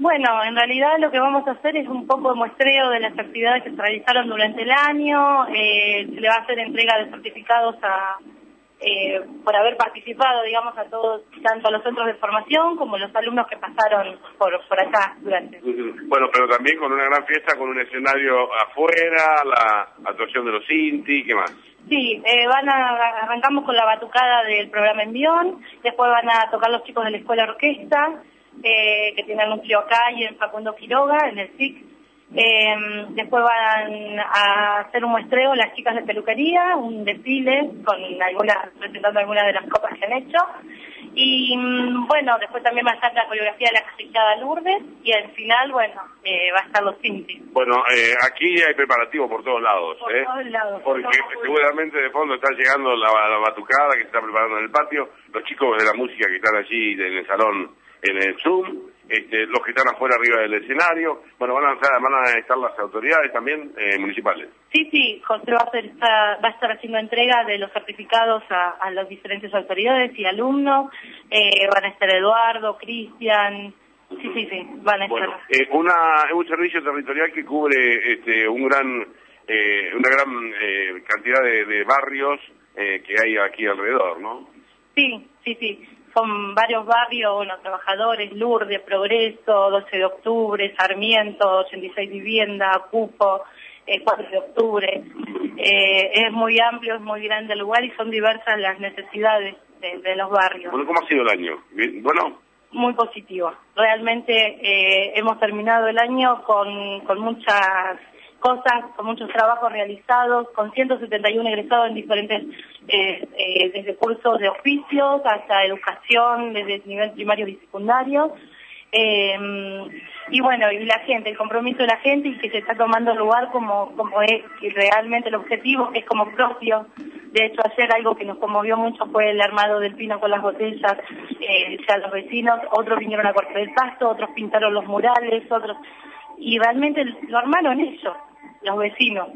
Bueno, en realidad lo que vamos a hacer es un poco de muestreo de las actividades que se realizaron durante el año. Eh, se le va a hacer entrega de certificados a, eh, por haber participado, digamos, a todos, tanto a los centros de formación como los alumnos que pasaron por, por acá durante. Bueno, pero también con una gran fiesta, con un escenario afuera, la actuación de los Inti, ¿qué más? Sí, eh, van a, arrancamos con la batucada del programa Envión, después van a tocar los chicos de la escuela orquesta, eh, que un trío acá y en Facundo Quiroga, en el SIC. Eh, después van a hacer un muestreo las chicas de peluquería, un desfile con algunas, presentando algunas de las copas que han hecho. Y mm, bueno, después también va a estar la coreografía de la casillada Lourdes y al final, bueno, eh, va a estar los Cinti. Bueno, eh, aquí hay preparativo por todos lados, Por ¿eh? todos lados. Porque seguramente de fondo está llegando la, la batucada que se está preparando en el patio, los chicos de la música que están allí en el salón, en el Zoom, este, los que están afuera arriba del escenario, bueno, van a, estar- van a estar las autoridades también eh, municipales. Sí, sí, José va a, hacer, está- va a estar haciendo entrega de los certificados a, a las diferentes autoridades y alumnos. Eh, van a estar Eduardo, Cristian. Sí, sí, sí, van a estar. Bueno, eh, una, es un servicio territorial que cubre este, un gran, eh, una gran eh, cantidad de, de barrios eh, que hay aquí alrededor, ¿no? Sí, sí, sí. Son varios barrios, bueno, trabajadores, Lourdes, Progreso, 12 de octubre, Sarmiento, 86 Vivienda, Cupo, eh, 4 de octubre. Eh, es muy amplio, es muy grande el lugar y son diversas las necesidades de, de los barrios. Bueno, ¿cómo ha sido el año? Bien, Bueno, Muy positivo. Realmente eh, hemos terminado el año con, con muchas cosas, con muchos trabajos realizados, con 171 egresados en diferentes, eh, eh, desde cursos de oficios hasta educación, desde el nivel primario y secundario. Eh, y bueno, y la gente, el compromiso de la gente y que se está tomando lugar como, como es realmente el objetivo, es como propio. De hecho, ayer algo que nos conmovió mucho fue el armado del pino con las botellas, eh, ya los vecinos, otros vinieron a cortar el pasto, otros pintaron los murales, otros, y realmente lo armaron ellos, los vecinos.